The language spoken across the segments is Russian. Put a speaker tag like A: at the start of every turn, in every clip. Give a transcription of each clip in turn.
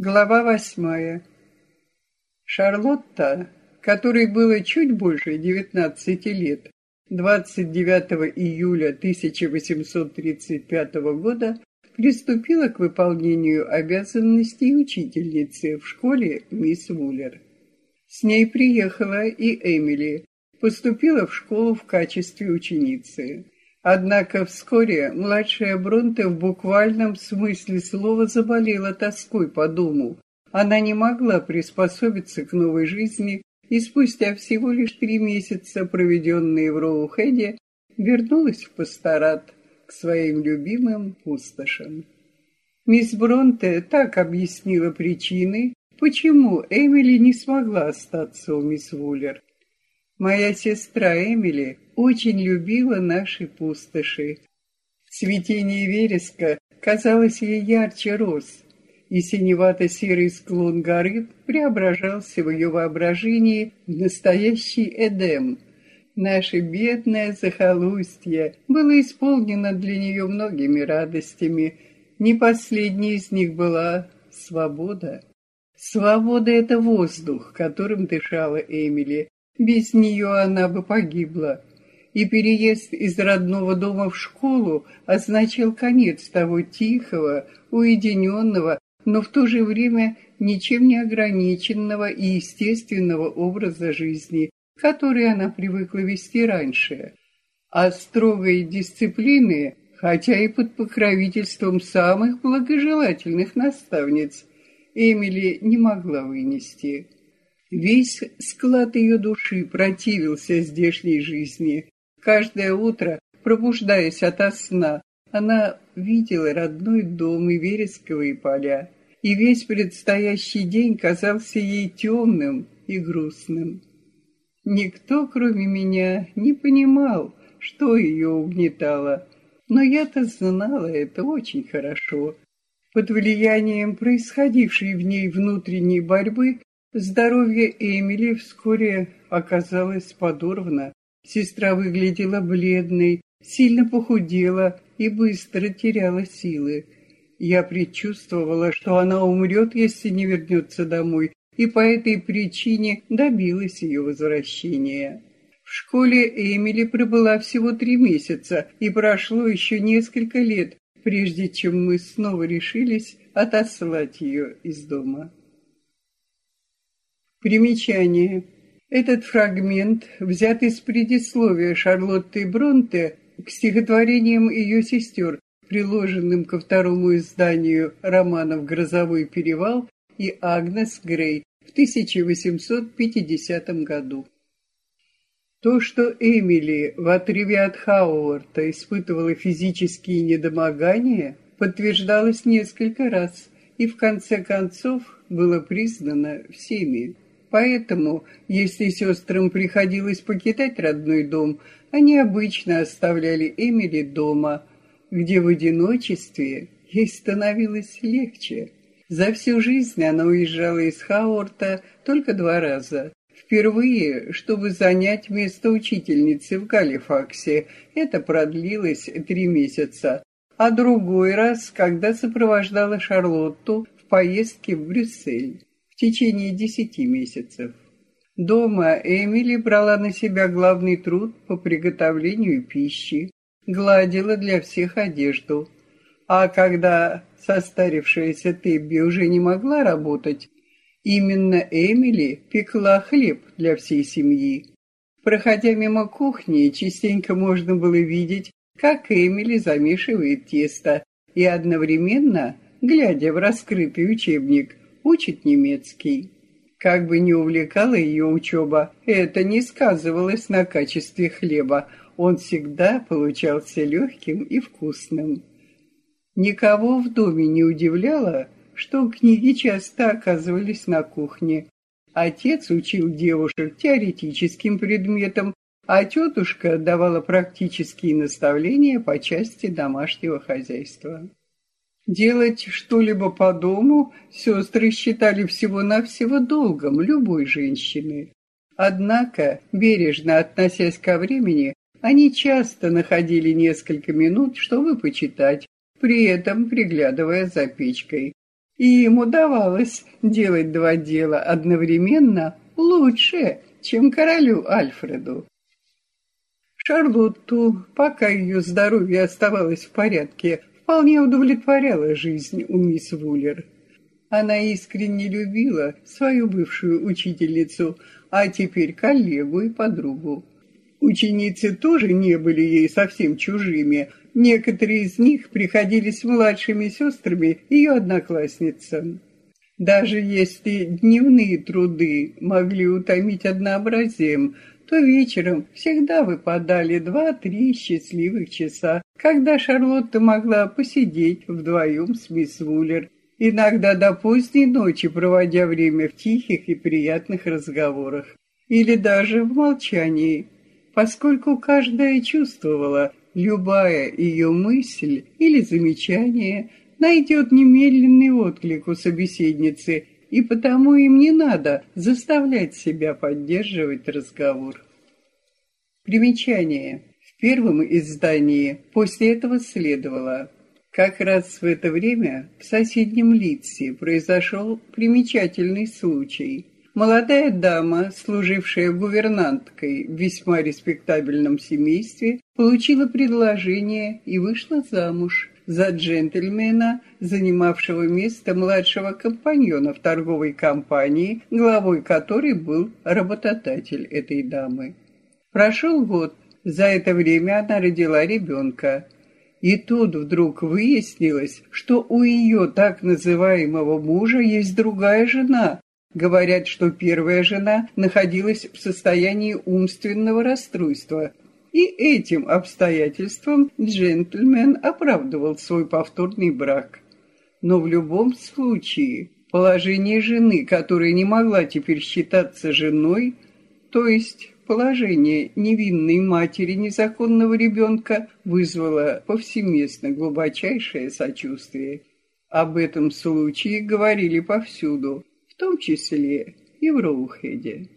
A: Глава восьмая. Шарлотта, которой было чуть больше 19 лет, 29 июля 1835 года приступила к выполнению обязанностей учительницы в школе мисс Вуллер. С ней приехала и Эмили, поступила в школу в качестве ученицы. Однако вскоре младшая Бронте в буквальном смысле слова заболела тоской по дому. Она не могла приспособиться к новой жизни и спустя всего лишь три месяца, проведенные в Роухеде, вернулась в пасторат к своим любимым пустошам. Мисс Бронте так объяснила причины, почему Эмили не смогла остаться у мисс Вуллер. Моя сестра Эмили очень любила наши пустоши. Цветение вереска казалось ей ярче роз, и синевато-серый склон горы преображался в ее воображении в настоящий Эдем. Наше бедное захолустье было исполнено для нее многими радостями. Не последней из них была свобода. Свобода — это воздух, которым дышала Эмили. Без нее она бы погибла. И переезд из родного дома в школу означал конец того тихого, уединенного, но в то же время ничем не ограниченного и естественного образа жизни, который она привыкла вести раньше. А строгой дисциплины, хотя и под покровительством самых благожелательных наставниц, Эмили не могла вынести. Весь склад ее души противился здешней жизни. Каждое утро, пробуждаясь ото сна, она видела родной дом и вересковые поля, и весь предстоящий день казался ей темным и грустным. Никто, кроме меня, не понимал, что ее угнетало, но я-то знала это очень хорошо. Под влиянием происходившей в ней внутренней борьбы Здоровье Эмили вскоре оказалось подорвано. Сестра выглядела бледной, сильно похудела и быстро теряла силы. Я предчувствовала, что она умрет, если не вернется домой, и по этой причине добилась ее возвращения. В школе Эмили пробыла всего три месяца, и прошло еще несколько лет, прежде чем мы снова решились отослать ее из дома. Примечание. Этот фрагмент взят из предисловия Шарлотты Бронте к стихотворениям ее сестер, приложенным ко второму изданию романов «Грозовой перевал» и «Агнес Грей» в 1850 году. То, что Эмили в отрыве от Хауарта испытывала физические недомогания, подтверждалось несколько раз и в конце концов было признано всеми. Поэтому, если сестрам приходилось покидать родной дом, они обычно оставляли Эмили дома, где в одиночестве ей становилось легче. За всю жизнь она уезжала из Хаорта только два раза. Впервые, чтобы занять место учительницы в Галифаксе. Это продлилось три месяца. А другой раз, когда сопровождала Шарлотту в поездке в Брюссель течение десяти месяцев. Дома Эмили брала на себя главный труд по приготовлению пищи, гладила для всех одежду. А когда состарившаяся Тебби уже не могла работать, именно Эмили пекла хлеб для всей семьи. Проходя мимо кухни, частенько можно было видеть, как Эмили замешивает тесто, и одновременно, глядя в раскрытый учебник, учит немецкий. Как бы ни увлекала ее учеба, это не сказывалось на качестве хлеба. Он всегда получался легким и вкусным. Никого в доме не удивляло, что книги часто оказывались на кухне. Отец учил девушек теоретическим предметам, а тетушка давала практические наставления по части домашнего хозяйства. Делать что-либо по дому сестры считали всего-навсего долгом любой женщины. Однако, бережно относясь ко времени, они часто находили несколько минут, чтобы почитать, при этом приглядывая за печкой. И ему давалось делать два дела одновременно лучше, чем королю Альфреду. Шарлотту, пока ее здоровье оставалось в порядке, вполне удовлетворяла жизнь у мисс Вуллер. Она искренне любила свою бывшую учительницу, а теперь коллегу и подругу. Ученицы тоже не были ей совсем чужими. Некоторые из них приходились младшими сестрами ее одноклассницам. Даже если дневные труды могли утомить однообразием, то вечером всегда выпадали два-три счастливых часа, когда Шарлотта могла посидеть вдвоем с мисс Вуллер, иногда до поздней ночи проводя время в тихих и приятных разговорах, или даже в молчании, поскольку каждая чувствовала, любая ее мысль или замечание найдет немедленный отклик у собеседницы, и потому им не надо заставлять себя поддерживать разговор. Примечание. Первом издании после этого следовало. Как раз в это время в соседнем Литсе произошел примечательный случай – Молодая дама, служившая гувернанткой в весьма респектабельном семействе, получила предложение и вышла замуж за джентльмена, занимавшего место младшего компаньона в торговой компании, главой которой был работодатель этой дамы. Прошел год, за это время она родила ребенка. И тут вдруг выяснилось, что у ее так называемого мужа есть другая жена, Говорят, что первая жена находилась в состоянии умственного расстройства, и этим обстоятельством джентльмен оправдывал свой повторный брак. Но в любом случае положение жены, которая не могла теперь считаться женой, то есть положение невинной матери незаконного ребенка, вызвало повсеместно глубочайшее сочувствие. Об этом случае говорили повсюду, в том числе и в Роухеде.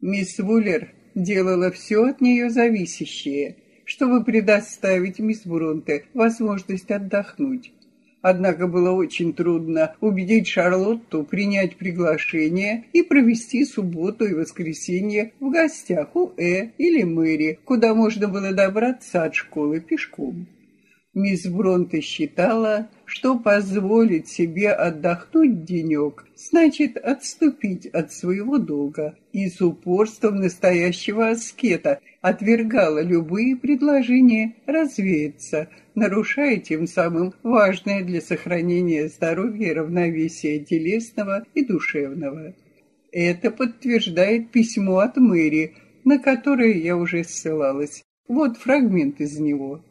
A: Мисс Вуллер делала все от нее зависящее, чтобы предоставить мисс Бронте возможность отдохнуть. Однако было очень трудно убедить Шарлотту принять приглашение и провести субботу и воскресенье в гостях у Э или Мэри, куда можно было добраться от школы пешком. Мисс Бронте считала, что позволить себе отдохнуть денек значит отступить от своего долга, и с упорством настоящего аскета отвергала любые предложения развеяться, нарушая тем самым важное для сохранения здоровья и равновесия телесного и душевного. Это подтверждает письмо от Мэри, на которое я уже ссылалась. Вот фрагмент из него.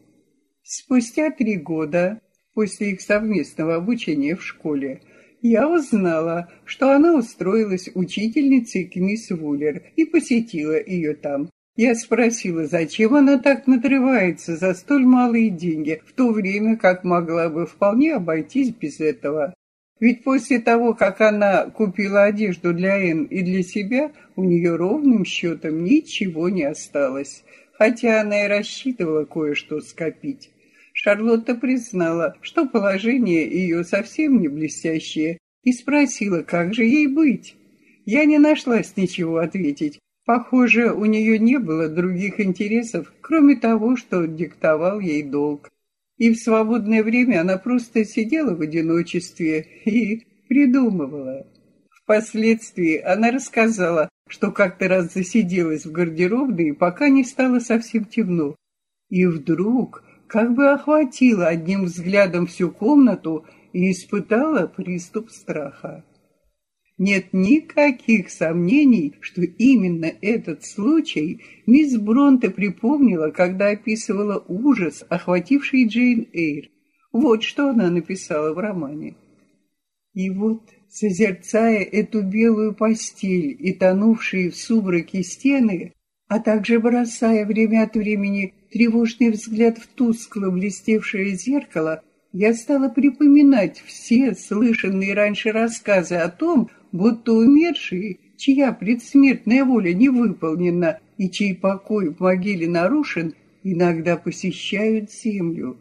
A: Спустя три года после их совместного обучения в школе я узнала, что она устроилась учительницей к мисс Вуллер и посетила ее там. Я спросила, зачем она так надрывается за столь малые деньги, в то время как могла бы вполне обойтись без этого. Ведь после того, как она купила одежду для Энн и для себя, у нее ровным счетом ничего не осталось, хотя она и рассчитывала кое-что скопить. Шарлотта признала, что положение ее совсем не блестящее, и спросила, как же ей быть. Я не нашлась ничего ответить. Похоже, у нее не было других интересов, кроме того, что диктовал ей долг. И в свободное время она просто сидела в одиночестве и придумывала. Впоследствии она рассказала, что как-то раз засиделась в гардеробной, пока не стало совсем темно. И вдруг как бы охватила одним взглядом всю комнату и испытала приступ страха. Нет никаких сомнений, что именно этот случай мисс Бронте припомнила, когда описывала ужас, охвативший Джейн Эйр. Вот что она написала в романе. И вот, созерцая эту белую постель и тонувшие в сумраке стены, а также бросая время от времени тревожный взгляд в тускло блестевшее зеркало, я стала припоминать все слышанные раньше рассказы о том, будто умершие, чья предсмертная воля не выполнена и чей покой в могиле нарушен, иногда посещают землю.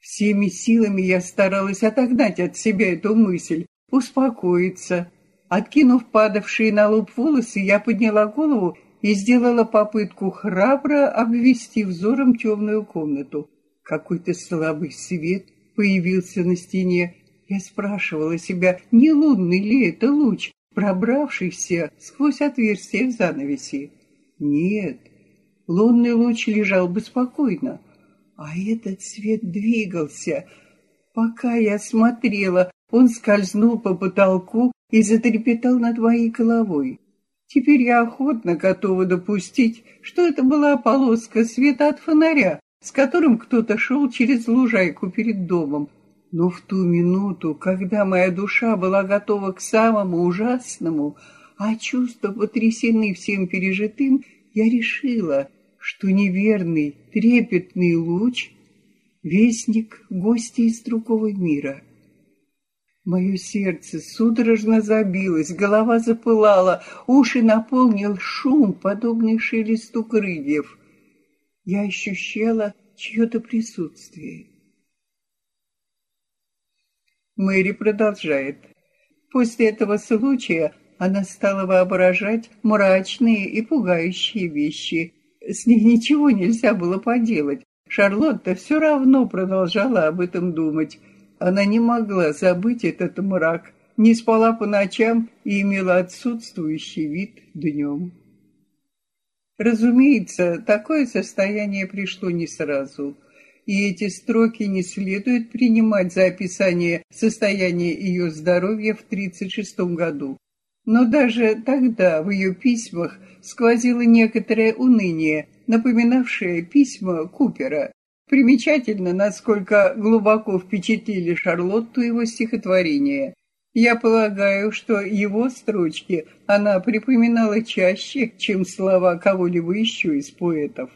A: Всеми силами я старалась отогнать от себя эту мысль, успокоиться. Откинув падавшие на лоб волосы, я подняла голову и сделала попытку храбро обвести взором темную комнату. Какой-то слабый свет появился на стене. Я спрашивала себя, не лунный ли это луч, пробравшийся сквозь отверстие в занавеси. Нет, лунный луч лежал бы спокойно, а этот свет двигался. Пока я смотрела, он скользнул по потолку и затрепетал над моей головой. Теперь я охотно готова допустить, что это была полоска света от фонаря, с которым кто-то шел через лужайку перед домом. Но в ту минуту, когда моя душа была готова к самому ужасному, а чувства потрясены всем пережитым, я решила, что неверный, трепетный луч — вестник гостя из другого мира. Мое сердце судорожно забилось, голова запылала, уши наполнил шум, подобный шелесту крыльев. Я ощущала чье-то присутствие. Мэри продолжает. После этого случая она стала воображать мрачные и пугающие вещи. С ней ничего нельзя было поделать. Шарлотта все равно продолжала об этом думать. Она не могла забыть этот мрак, не спала по ночам и имела отсутствующий вид днем. Разумеется, такое состояние пришло не сразу, и эти строки не следует принимать за описание состояния ее здоровья в 1936 году. Но даже тогда в ее письмах сквозило некоторое уныние, напоминавшее письма Купера, Примечательно, насколько глубоко впечатлили Шарлотту его стихотворения. Я полагаю, что его строчки она припоминала чаще, чем слова кого-либо еще из поэтов.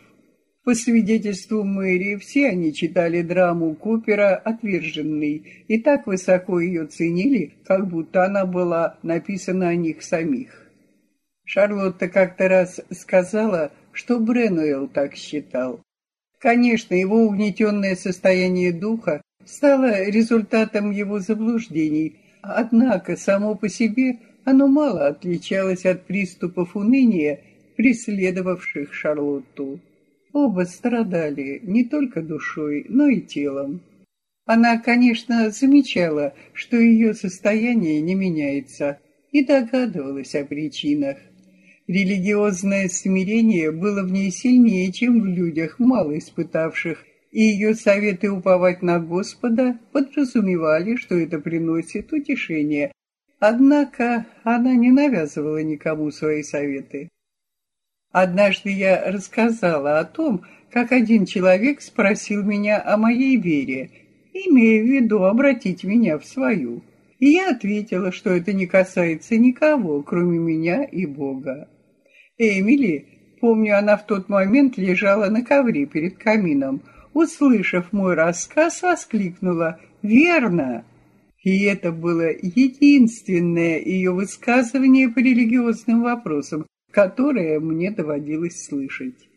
A: По свидетельству Мэри, все они читали драму Купера «Отверженный» и так высоко ее ценили, как будто она была написана о них самих. Шарлотта как-то раз сказала, что Бренуэлл так считал. Конечно, его угнетенное состояние духа стало результатом его заблуждений, однако само по себе оно мало отличалось от приступов уныния, преследовавших Шарлотту. Оба страдали не только душой, но и телом. Она, конечно, замечала, что ее состояние не меняется, и догадывалась о причинах. Религиозное смирение было в ней сильнее, чем в людях, мало испытавших, и ее советы уповать на Господа подразумевали, что это приносит утешение. Однако она не навязывала никому свои советы. Однажды я рассказала о том, как один человек спросил меня о моей вере, имея в виду обратить меня в свою. И я ответила, что это не касается никого, кроме меня и Бога. Эмили, помню, она в тот момент лежала на ковре перед камином, услышав мой рассказ, воскликнула «Верно!». И это было единственное ее высказывание по религиозным вопросам, которое мне доводилось слышать.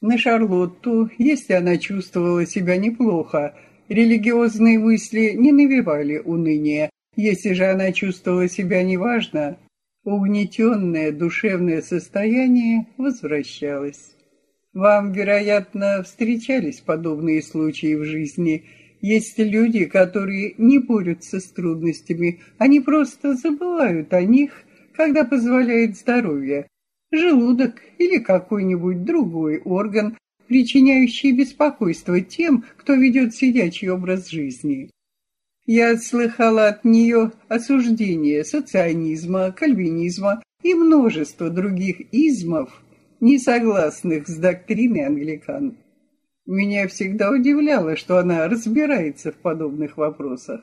A: На Шарлотту, если она чувствовала себя неплохо, религиозные мысли не навевали уныния. Если же она чувствовала себя неважно, угнетенное душевное состояние возвращалось. Вам, вероятно, встречались подобные случаи в жизни. Есть люди, которые не борются с трудностями, они просто забывают о них, когда позволяет здоровье. Желудок или какой-нибудь другой орган, причиняющий беспокойство тем, кто ведет сидячий образ жизни. Я слыхала от нее осуждение соционизма, кальвинизма и множество других измов, не согласных с доктриной англикан. Меня всегда удивляло, что она разбирается в подобных вопросах.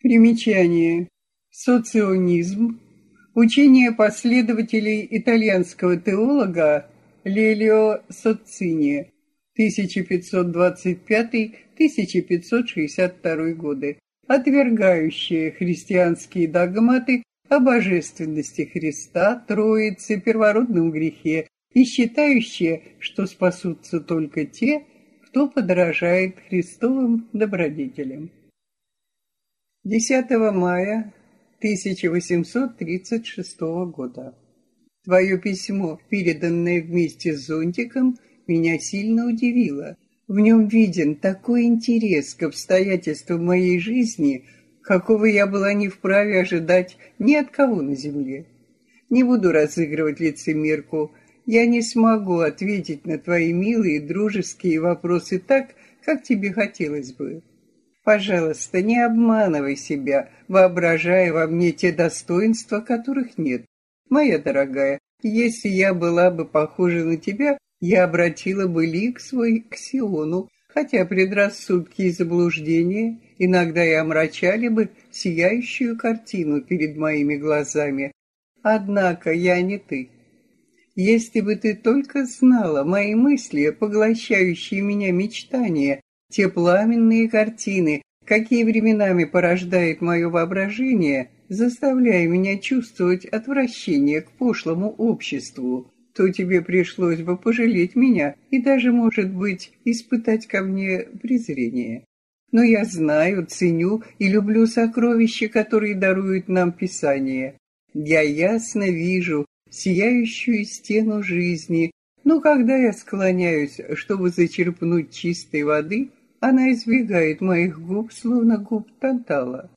A: Примечание. Соционизм – учение последователей итальянского теолога Лелио Социни 1525-1562 годы, отвергающие христианские догматы о божественности Христа, Троице, первородном грехе и считающие, что спасутся только те, кто подражает Христовым добродетелям. 10 мая 1836 года. Твое письмо, переданное вместе с зонтиком, меня сильно удивило. В нем виден такой интерес к обстоятельствам моей жизни, какого я была не вправе ожидать ни от кого на земле. Не буду разыгрывать лицемерку. Я не смогу ответить на твои милые дружеские вопросы так, как тебе хотелось бы. Пожалуйста, не обманывай себя, воображая во мне те достоинства, которых нет. Моя дорогая, если я была бы похожа на тебя, я обратила бы лик свой к Сиону, хотя предрассудки и заблуждения иногда и омрачали бы сияющую картину перед моими глазами. Однако я не ты. Если бы ты только знала мои мысли, поглощающие меня мечтания, те пламенные картины, какие временами порождает мое воображение, заставляя меня чувствовать отвращение к пошлому обществу, то тебе пришлось бы пожалеть меня и даже, может быть, испытать ко мне презрение. Но я знаю, ценю и люблю сокровища, которые дарует нам Писание. Я ясно вижу сияющую стену жизни, но когда я склоняюсь, чтобы зачерпнуть чистой воды, она избегает моих губ, словно губ Тантала.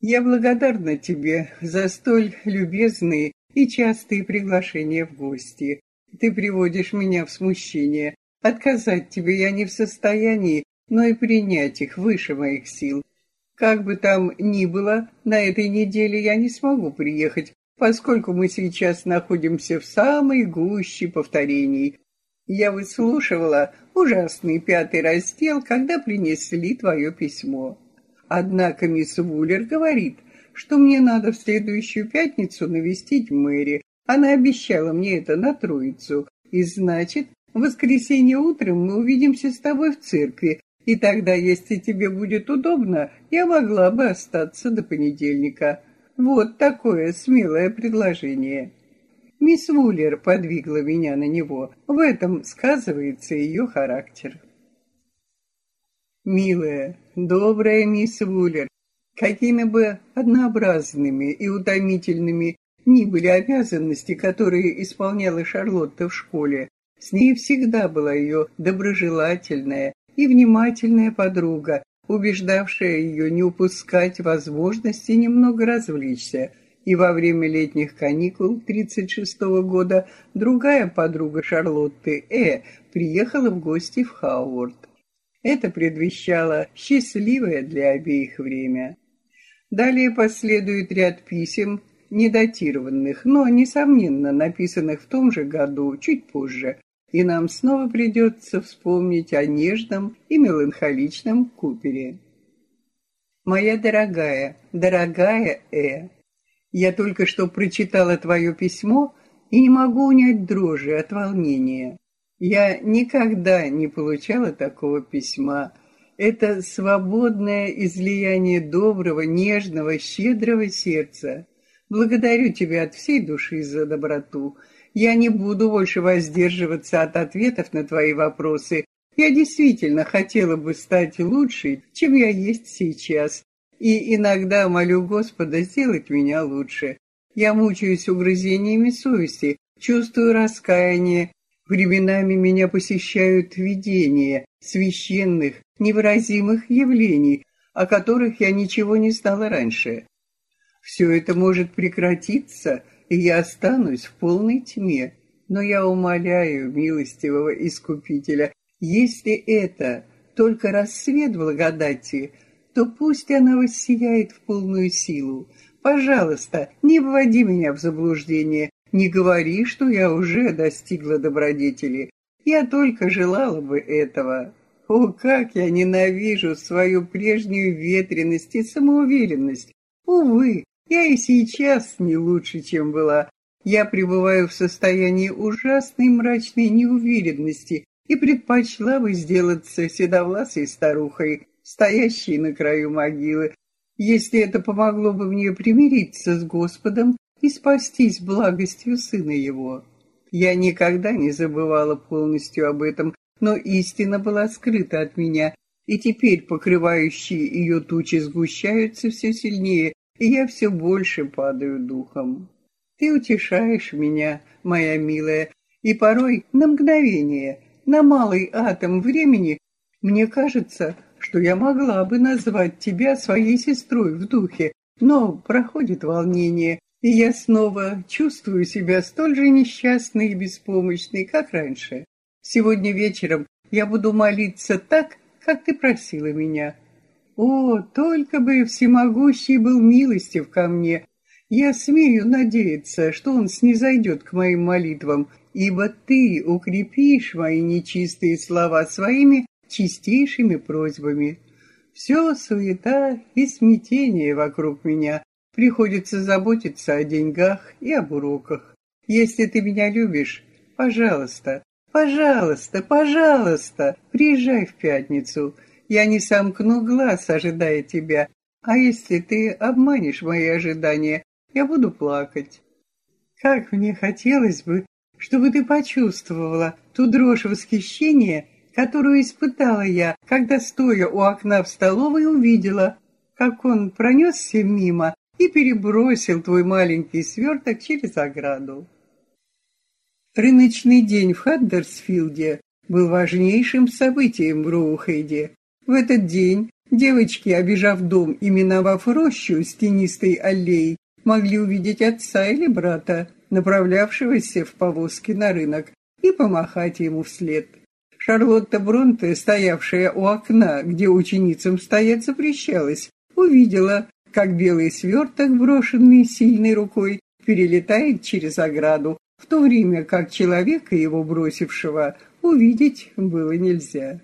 A: Я благодарна тебе за столь любезные и частые приглашения в гости. Ты приводишь меня в смущение. Отказать тебе я не в состоянии, но и принять их выше моих сил. Как бы там ни было, на этой неделе я не смогу приехать, поскольку мы сейчас находимся в самой гуще повторений. Я выслушивала ужасный пятый раздел, когда принесли твое письмо. Однако мисс Вуллер говорит, что мне надо в следующую пятницу навестить Мэри. Она обещала мне это на Троицу. И значит, в воскресенье утром мы увидимся с тобой в церкви, и тогда, если тебе будет удобно, я могла бы остаться до понедельника. Вот такое смелое предложение. Мисс Вуллер подвигла меня на него. В этом сказывается ее характер. Милая, добрая мисс Вуллер, какими бы однообразными и утомительными ни были обязанности, которые исполняла Шарлотта в школе, с ней всегда была ее доброжелательная и внимательная подруга, убеждавшая ее не упускать возможности немного развлечься – и во время летних каникул 1936 года другая подруга Шарлотты, Э, приехала в гости в Хауорд. Это предвещало счастливое для обеих время. Далее последует ряд писем, недатированных, но, несомненно, написанных в том же году, чуть позже, и нам снова придется вспомнить о нежном и меланхоличном Купере. «Моя дорогая, дорогая Э, я только что прочитала твое письмо и не могу унять дрожи от волнения. Я никогда не получала такого письма. Это свободное излияние доброго, нежного, щедрого сердца. Благодарю тебя от всей души за доброту. Я не буду больше воздерживаться от ответов на твои вопросы. Я действительно хотела бы стать лучшей, чем я есть сейчас, и иногда молю Господа сделать меня лучше. Я мучаюсь угрызениями совести, чувствую раскаяние. Временами меня посещают видения священных, невыразимых явлений, о которых я ничего не знала раньше. Все это может прекратиться, и я останусь в полной тьме. Но я умоляю милостивого Искупителя, если это только рассвет благодати, то пусть она воссияет в полную силу. Пожалуйста, не вводи меня в заблуждение, не говори, что я уже достигла добродетели. Я только желала бы этого. О, как я ненавижу свою прежнюю ветренность и самоуверенность. Увы, я и сейчас не лучше, чем была. Я пребываю в состоянии ужасной мрачной неуверенности и предпочла бы сделаться седовласой старухой, стоящий на краю могилы, если это помогло бы мне примириться с Господом и спастись благостью Сына Его. Я никогда не забывала полностью об этом, но истина была скрыта от меня, и теперь покрывающие ее тучи сгущаются все сильнее, и я все больше падаю духом. Ты утешаешь меня, моя милая, и порой на мгновение, на малый атом времени, мне кажется, что я могла бы назвать тебя своей сестрой в духе, но проходит волнение, и я снова чувствую себя столь же несчастной и беспомощной, как раньше. Сегодня вечером я буду молиться так, как ты просила меня. О, только бы всемогущий был милостив ко мне. Я смею надеяться, что он снизойдет к моим молитвам, ибо ты укрепишь мои нечистые слова своими чистейшими просьбами. Все суета и смятение вокруг меня. Приходится заботиться о деньгах и об уроках. Если ты меня любишь, пожалуйста, Пожалуйста, пожалуйста, приезжай в пятницу. Я не сомкну глаз, ожидая тебя. А если ты обманешь мои ожидания, я буду плакать. Как мне хотелось бы, чтобы ты почувствовала ту дрожь восхищения, которую испытала я, когда, стоя у окна в столовой, увидела, как он пронесся мимо и перебросил твой маленький сверток через ограду. Рыночный день в Хаддерсфилде был важнейшим событием в Роухейде. В этот день девочки, обижав дом и миновав рощу с тенистой аллеей, могли увидеть отца или брата, направлявшегося в повозке на рынок, и помахать ему вслед. Шарлотта Бронте, стоявшая у окна, где ученицам стоять запрещалось, увидела, как белый сверток, брошенный сильной рукой, перелетает через ограду, в то время как человека, его бросившего, увидеть было нельзя.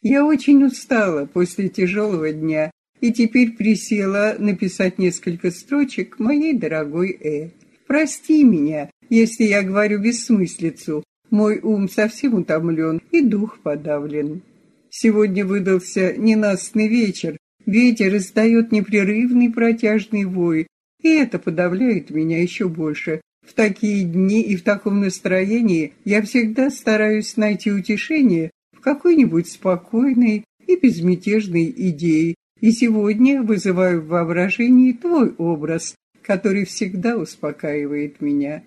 A: Я очень устала после тяжелого дня и теперь присела написать несколько строчек моей дорогой Э. Прости меня, если я говорю бессмыслицу, мой ум совсем утомлен и дух подавлен. Сегодня выдался ненастный вечер, ветер издает непрерывный протяжный вой, и это подавляет меня еще больше, в такие дни и в таком настроении я всегда стараюсь найти утешение в какой-нибудь спокойной и безмятежной идее, и сегодня вызываю в воображении твой образ, который всегда успокаивает меня.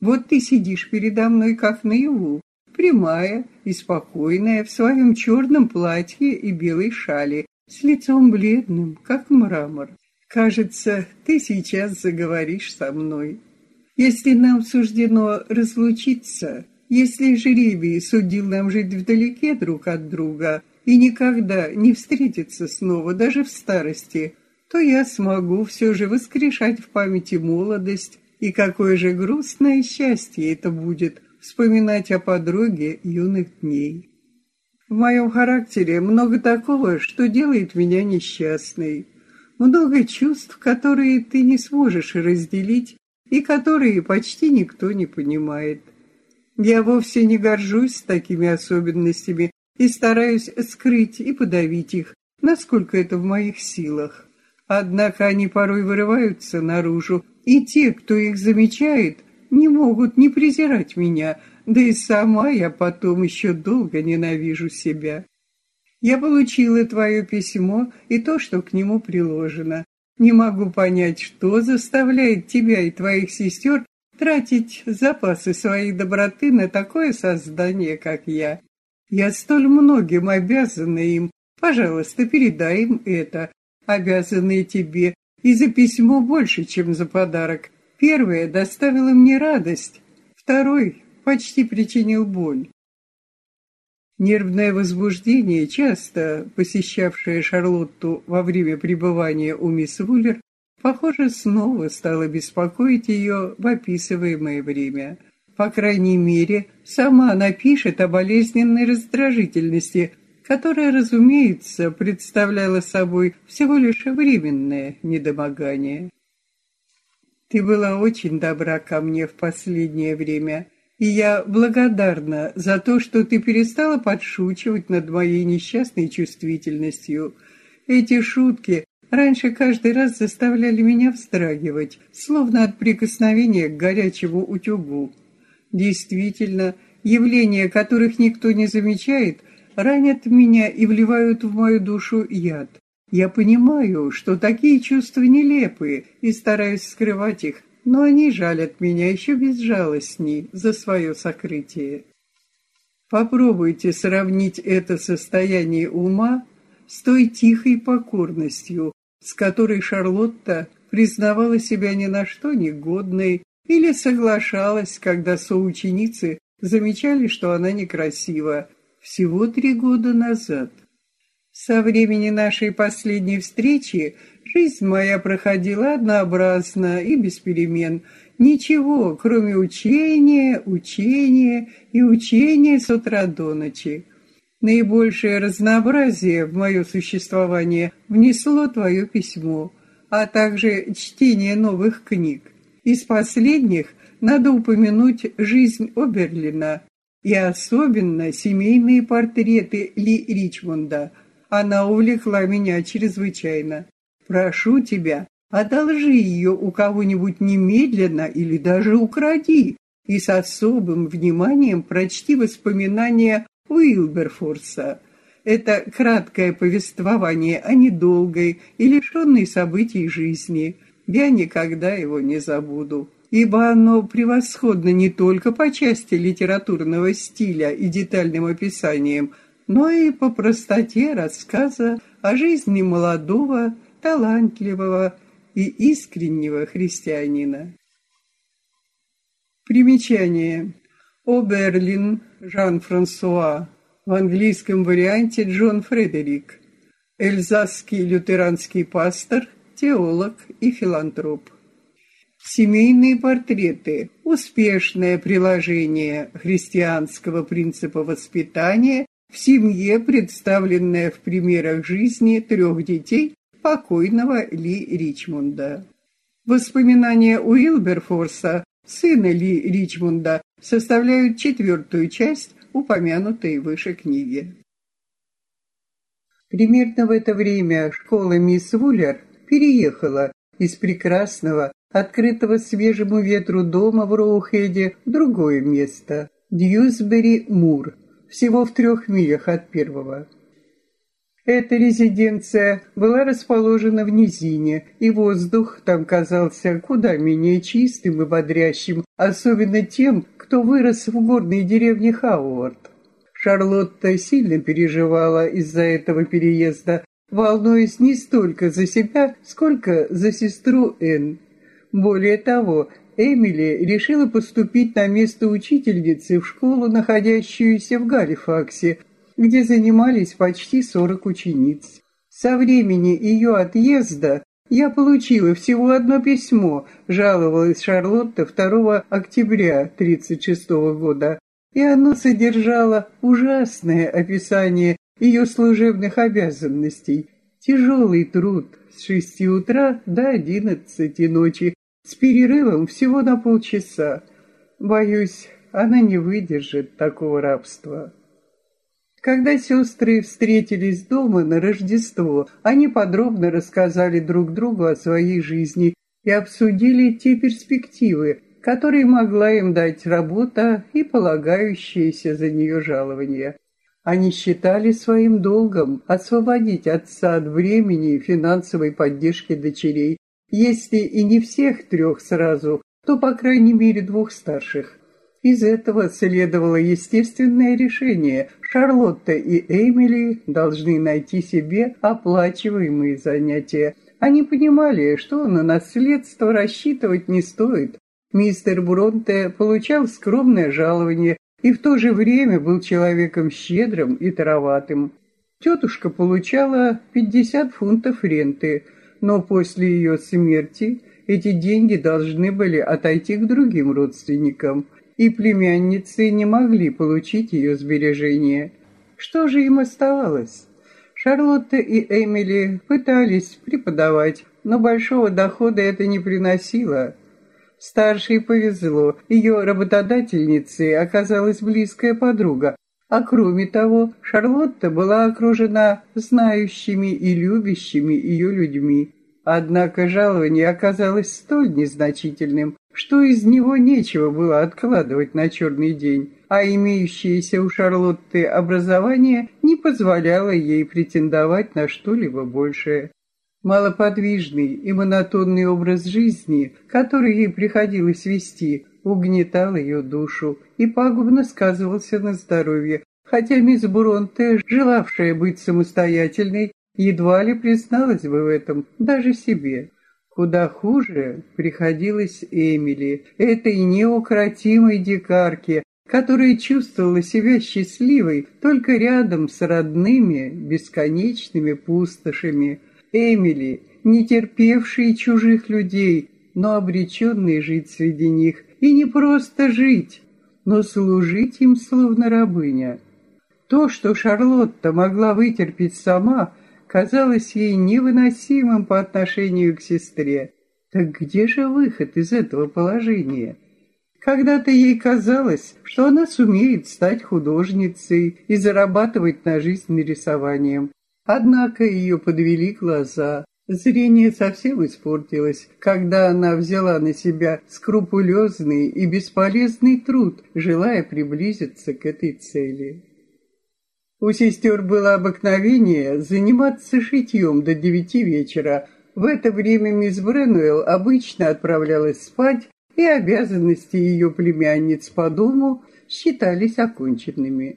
A: Вот ты сидишь передо мной как наяву, прямая и спокойная в своем черном платье и белой шали, с лицом бледным, как мрамор. Кажется, ты сейчас заговоришь со мной. Если нам суждено разлучиться, если жребий судил нам жить вдалеке друг от друга и никогда не встретиться снова, даже в старости, то я смогу все же воскрешать в памяти молодость, и какое же грустное счастье это будет вспоминать о подруге юных дней. В моем характере много такого, что делает меня несчастной. Много чувств, которые ты не сможешь разделить и которые почти никто не понимает. Я вовсе не горжусь такими особенностями и стараюсь скрыть и подавить их, насколько это в моих силах. Однако они порой вырываются наружу, и те, кто их замечает, не могут не презирать меня, да и сама я потом еще долго ненавижу себя. Я получила твое письмо и то, что к нему приложено. Не могу понять, что заставляет тебя и твоих сестер тратить запасы своей доброты на такое создание, как я. Я столь многим обязана им. Пожалуйста, передай им это. Обязаны тебе. И за письмо больше, чем за подарок. Первое доставило мне радость. Второй почти причинил боль. Нервное возбуждение, часто посещавшее Шарлотту во время пребывания у мисс Вуллер, похоже, снова стало беспокоить ее в описываемое время. По крайней мере, сама она пишет о болезненной раздражительности, которая, разумеется, представляла собой всего лишь временное недомогание. «Ты была очень добра ко мне в последнее время», и я благодарна за то, что ты перестала подшучивать над моей несчастной чувствительностью. Эти шутки раньше каждый раз заставляли меня вздрагивать, словно от прикосновения к горячему утюгу. Действительно, явления которых никто не замечает, ранят меня и вливают в мою душу яд. Я понимаю, что такие чувства нелепые и стараюсь скрывать их, но они жалят меня еще безжалостней за свое сокрытие. Попробуйте сравнить это состояние ума с той тихой покорностью, с которой Шарлотта признавала себя ни на что негодной или соглашалась, когда соученицы замечали, что она некрасива, всего три года назад. Со времени нашей последней встречи жизнь моя проходила однообразно и без перемен. Ничего, кроме учения, учения и учения с утра до ночи. Наибольшее разнообразие в мое существование внесло твое письмо, а также чтение новых книг. Из последних надо упомянуть «Жизнь Оберлина» и особенно семейные портреты Ли Ричмонда – она увлекла меня чрезвычайно. Прошу тебя, одолжи ее у кого-нибудь немедленно или даже укради, и с особым вниманием прочти воспоминания Уилберфорса. Это краткое повествование о недолгой и лишенной событий жизни. Я никогда его не забуду, ибо оно превосходно не только по части литературного стиля и детальным описанием, но и по простоте рассказа о жизни молодого, талантливого и искреннего христианина. Примечание. Оберлин Жан-Франсуа. В английском варианте Джон Фредерик. Эльзасский лютеранский пастор, теолог и филантроп. Семейные портреты – успешное приложение христианского принципа воспитания в семье, представленная в примерах жизни трех детей покойного Ли Ричмонда. Воспоминания Уилберфорса, сына Ли Ричмонда, составляют четвертую часть упомянутой выше книги. Примерно в это время школа мисс Вуллер переехала из прекрасного, открытого свежему ветру дома в Роухеде в другое место – Дьюсбери-Мур, всего в трех милях от первого. Эта резиденция была расположена в низине, и воздух там казался куда менее чистым и бодрящим, особенно тем, кто вырос в горной деревне Хауард. Шарлотта сильно переживала из-за этого переезда, волнуясь не столько за себя, сколько за сестру Энн. Более того, Эмили решила поступить на место учительницы в школу, находящуюся в Галифаксе, где занимались почти 40 учениц. Со времени ее отъезда я получила всего одно письмо, жаловалась Шарлотта 2 октября 1936 года, и оно содержало ужасное описание ее служебных обязанностей. Тяжелый труд с шести утра до одиннадцати ночи, с перерывом всего на полчаса. Боюсь, она не выдержит такого рабства. Когда сестры встретились дома на Рождество, они подробно рассказали друг другу о своей жизни и обсудили те перспективы, которые могла им дать работа и полагающееся за нее жалование. Они считали своим долгом освободить отца от времени и финансовой поддержки дочерей если и не всех трех сразу, то, по крайней мере, двух старших. Из этого следовало естественное решение. Шарлотта и Эмили должны найти себе оплачиваемые занятия. Они понимали, что на наследство рассчитывать не стоит. Мистер Бронте получал скромное жалование и в то же время был человеком щедрым и тароватым. Тетушка получала 50 фунтов ренты – но после ее смерти эти деньги должны были отойти к другим родственникам, и племянницы не могли получить ее сбережения. Что же им оставалось? Шарлотта и Эмили пытались преподавать, но большого дохода это не приносило. Старшей повезло, ее работодательницей оказалась близкая подруга, а кроме того, Шарлотта была окружена знающими и любящими ее людьми. Однако жалование оказалось столь незначительным, что из него нечего было откладывать на черный день. а имеющееся у Шарлотты образование не позволяло ей претендовать на что-либо большее. Малоподвижный и монотонный образ жизни, который ей приходилось вести, угнетал ее душу и пагубно сказывался на здоровье, хотя мисс Бронте, желавшая быть самостоятельной, едва ли призналась бы в этом даже себе. Куда хуже приходилось Эмили, этой неукротимой дикарке, которая чувствовала себя счастливой только рядом с родными бесконечными пустошами. Эмили, не терпевшие чужих людей, но обреченные жить среди них, и не просто жить, но служить им словно рабыня. То, что Шарлотта могла вытерпеть сама, казалось ей невыносимым по отношению к сестре. Так где же выход из этого положения? Когда-то ей казалось, что она сумеет стать художницей и зарабатывать на жизнь рисованием. Однако ее подвели глаза. Зрение совсем испортилось, когда она взяла на себя скрупулезный и бесполезный труд, желая приблизиться к этой цели. У сестер было обыкновение заниматься шитьем до девяти вечера. В это время мисс Бренуэлл обычно отправлялась спать, и обязанности ее племянниц по дому считались оконченными.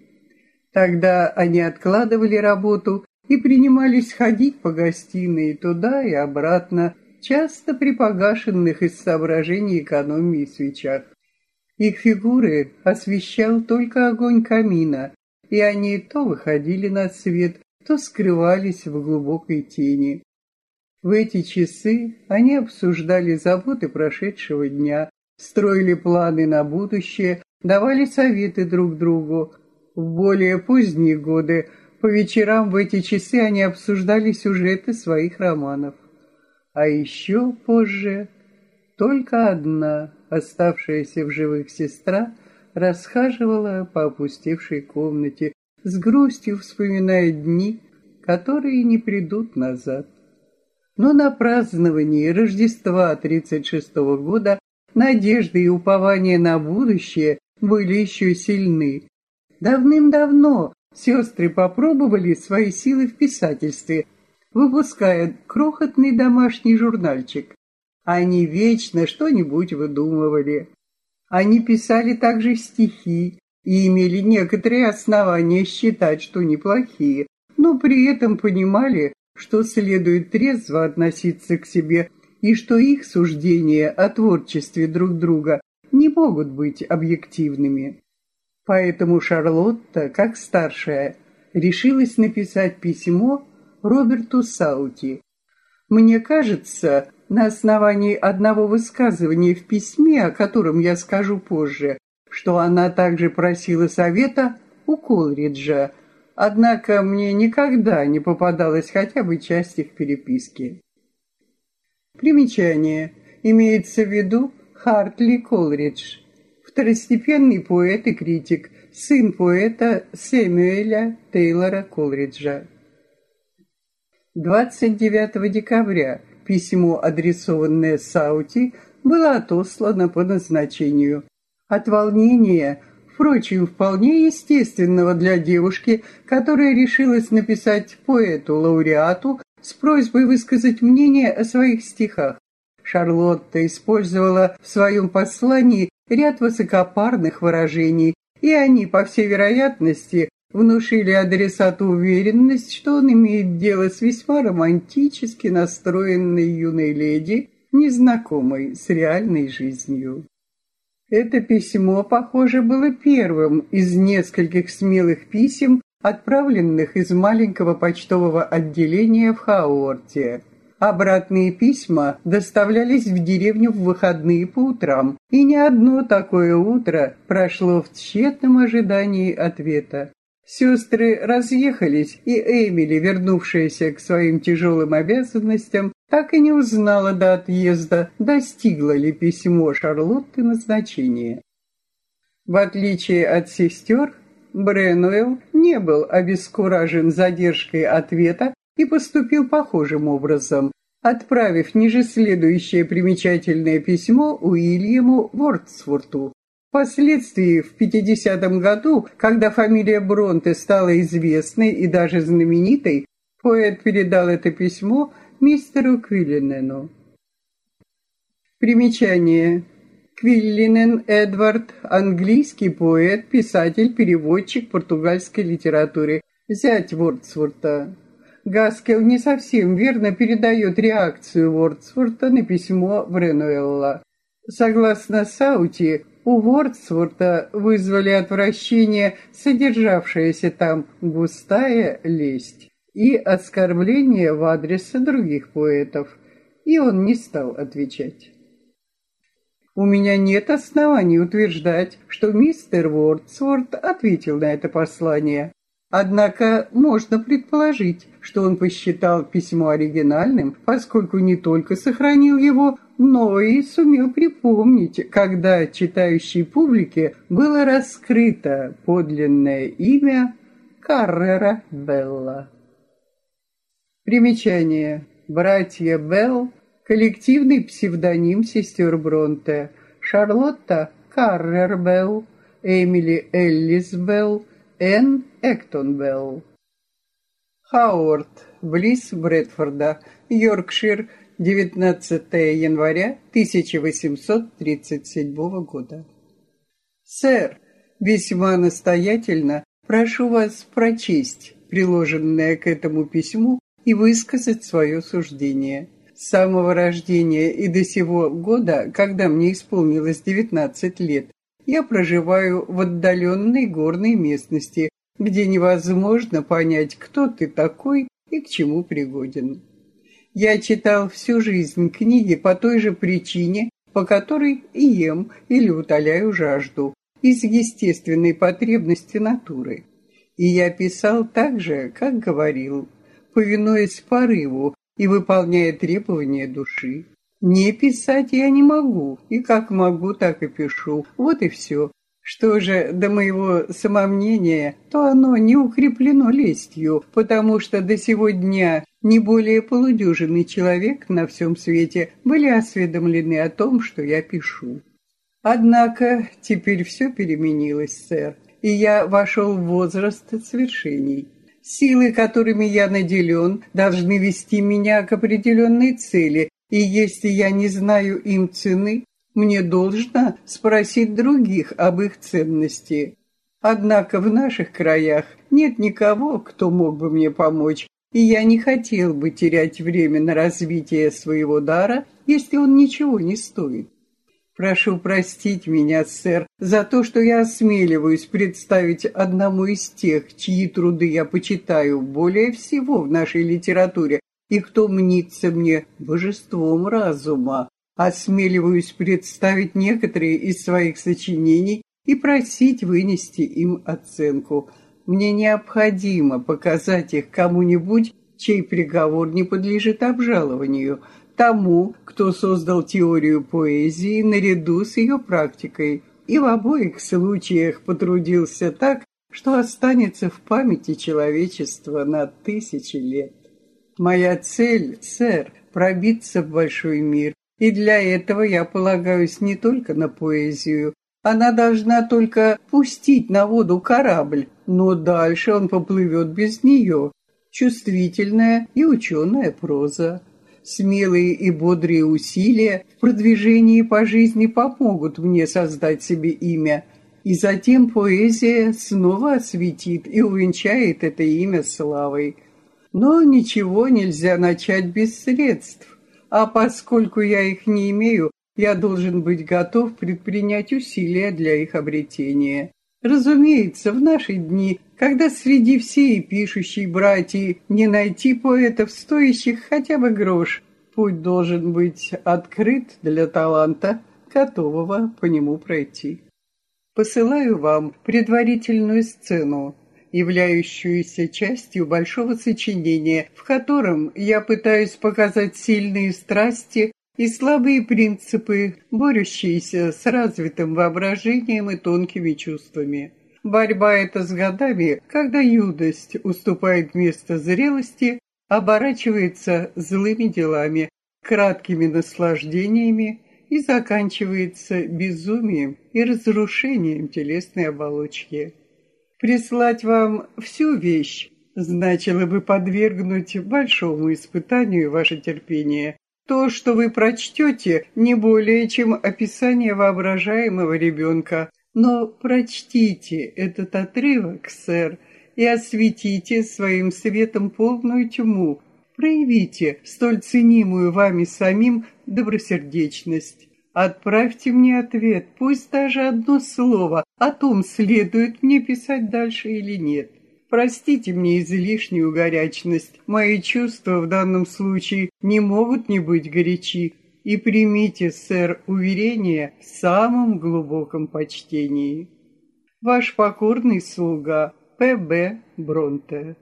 A: Тогда они откладывали работу и принимались ходить по гостиной туда и обратно, часто при погашенных из соображений экономии свечах. Их фигуры освещал только огонь камина, и они то выходили на свет, то скрывались в глубокой тени. В эти часы они обсуждали заботы прошедшего дня, строили планы на будущее, давали советы друг другу. В более поздние годы по вечерам в эти часы они обсуждали сюжеты своих романов. А еще позже только одна, оставшаяся в живых сестра, расхаживала по опустевшей комнате, с грустью вспоминая дни, которые не придут назад. Но на праздновании Рождества 36 -го года надежды и упования на будущее были еще сильны. Давным-давно сестры попробовали свои силы в писательстве, выпуская крохотный домашний журнальчик. Они вечно что-нибудь выдумывали. Они писали также стихи и имели некоторые основания считать, что неплохие, но при этом понимали, что следует трезво относиться к себе и что их суждения о творчестве друг друга не могут быть объективными. Поэтому Шарлотта, как старшая, решилась написать письмо Роберту Саути. Мне кажется, на основании одного высказывания в письме, о котором я скажу позже, что она также просила совета у Колриджа, однако мне никогда не попадалась хотя бы часть их переписки. Примечание. Имеется в виду Хартли Колридж, второстепенный поэт и критик, сын поэта Сэмюэля Тейлора Колриджа. 29 декабря письмо, адресованное Саути, было отослано по назначению. От волнения впрочем, вполне естественного для девушки, которая решилась написать поэту-лауреату с просьбой высказать мнение о своих стихах. Шарлотта использовала в своем послании ряд высокопарных выражений, и они, по всей вероятности, внушили адресату уверенность, что он имеет дело с весьма романтически настроенной юной леди, незнакомой с реальной жизнью. Это письмо, похоже, было первым из нескольких смелых писем, отправленных из маленького почтового отделения в Хаорте. Обратные письма доставлялись в деревню в выходные по утрам, и ни одно такое утро прошло в тщетном ожидании ответа. Сестры разъехались, и Эмили, вернувшаяся к своим тяжелым обязанностям, так и не узнала до отъезда, достигло ли письмо Шарлотты назначения. В отличие от сестер, Бренуэлл не был обескуражен задержкой ответа и поступил похожим образом, отправив ниже следующее примечательное письмо Уильяму Вордсворту, Впоследствии, в 50 году, когда фамилия Бронте стала известной и даже знаменитой, поэт передал это письмо мистеру Квиллинену. Примечание. Квиллинен Эдвард, английский поэт, писатель, переводчик португальской литературы, зять Вордсворта. Гаскел не совсем верно передает реакцию Вордсворта на письмо Вренуэлла. Согласно Саути, у Вордсворта вызвали отвращение содержавшаяся там густая лесть и оскорбление в адрес других поэтов, и он не стал отвечать. У меня нет оснований утверждать, что мистер Вордсворт ответил на это послание. Однако можно предположить, что он посчитал письмо оригинальным, поскольку не только сохранил его, но и сумел припомнить, когда читающей публике было раскрыто подлинное имя Каррера Белла. Примечание. Братья Белл Коллективный псевдоним сестер Бронте. Шарлотта Каррер Белл, Эмили Эллис Белл, Энн Эктон Белл. Хауард, близ Брэдфорда, Йоркшир, 19 января 1837 года. Сэр, весьма настоятельно прошу вас прочесть приложенное к этому письму и высказать свое суждение. С самого рождения и до сего года, когда мне исполнилось 19 лет, я проживаю в отдаленной горной местности, где невозможно понять, кто ты такой и к чему пригоден. Я читал всю жизнь книги по той же причине, по которой и ем или утоляю жажду, из естественной потребности натуры. И я писал так же, как говорил, повинуясь порыву, и выполняя требования души. Не писать я не могу, и как могу, так и пишу. Вот и все. Что же до моего самомнения, то оно не укреплено лестью, потому что до сего дня не более полудюжины человек на всем свете были осведомлены о том, что я пишу. Однако теперь все переменилось, сэр, и я вошел в возраст свершений. Силы, которыми я наделен, должны вести меня к определенной цели, и если я не знаю им цены, мне должно спросить других об их ценности. Однако в наших краях нет никого, кто мог бы мне помочь, и я не хотел бы терять время на развитие своего дара, если он ничего не стоит. Прошу простить меня, сэр, за то, что я осмеливаюсь представить одному из тех, чьи труды я почитаю более всего в нашей литературе, и кто мнится мне божеством разума. Осмеливаюсь представить некоторые из своих сочинений и просить вынести им оценку. Мне необходимо показать их кому-нибудь, чей приговор не подлежит обжалованию – тому, кто создал теорию поэзии наряду с ее практикой, и в обоих случаях потрудился так, что останется в памяти человечества на тысячи лет. Моя цель, сэр, пробиться в большой мир, и для этого я полагаюсь не только на поэзию. Она должна только пустить на воду корабль, но дальше он поплывет без нее. Чувствительная и ученая проза. Смелые и бодрые усилия в продвижении по жизни помогут мне создать себе имя, и затем поэзия снова осветит и увенчает это имя славой. Но ничего нельзя начать без средств, а поскольку я их не имею, я должен быть готов предпринять усилия для их обретения. Разумеется, в наши дни, когда среди всей пишущей братьи не найти поэтов, стоящих хотя бы грош, путь должен быть открыт для таланта, готового по нему пройти. Посылаю вам предварительную сцену, являющуюся частью большого сочинения, в котором я пытаюсь показать сильные страсти и слабые принципы, борющиеся с развитым воображением и тонкими чувствами. Борьба эта с годами, когда юность уступает место зрелости, оборачивается злыми делами, краткими наслаждениями и заканчивается безумием и разрушением телесной оболочки. Прислать вам всю вещь значило бы подвергнуть большому испытанию ваше терпение. То, что вы прочтете, не более чем описание воображаемого ребенка. Но прочтите этот отрывок, сэр, и осветите своим светом полную тьму. Проявите столь ценимую вами самим добросердечность. Отправьте мне ответ, пусть даже одно слово о том, следует мне писать дальше или нет. Простите мне излишнюю горячность. Мои чувства в данном случае не могут не быть горячи. И примите, сэр, уверение в самом глубоком почтении. Ваш покорный слуга П.Б. Бронте.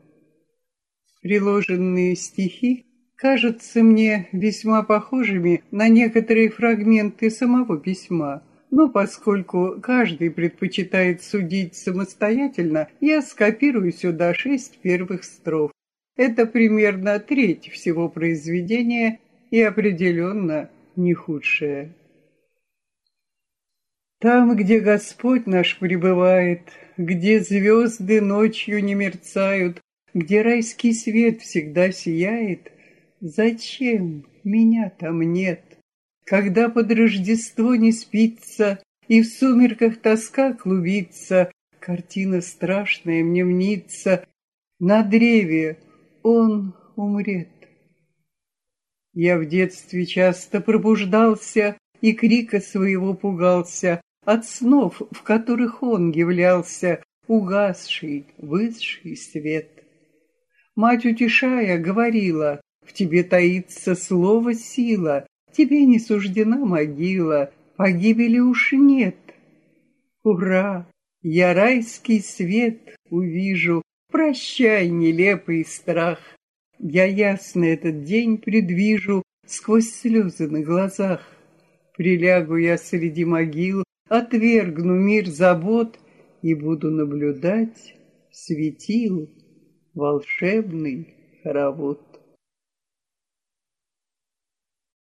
A: Приложенные стихи кажутся мне весьма похожими на некоторые фрагменты самого письма, но поскольку каждый предпочитает судить самостоятельно, я скопирую сюда шесть первых строф. Это примерно треть всего произведения и определенно не худшее. Там, где Господь наш пребывает, где звезды ночью не мерцают, где райский свет всегда сияет, зачем меня там нет? Когда под Рождество не спится и в сумерках тоска клубится, картина страшная мне мнится, на древе он умрет. Я в детстве часто пробуждался и крика своего пугался, от снов, в которых он являлся, угасший, высший свет. Мать, утешая, говорила, в тебе таится слово сила, тебе не суждена могила, погибели уж нет. Ура! Я райский свет увижу, прощай, нелепый страх. Я ясно этот день предвижу сквозь слезы на глазах. Прилягу я среди могил, отвергну мир забот и буду наблюдать светил волшебный хоровод.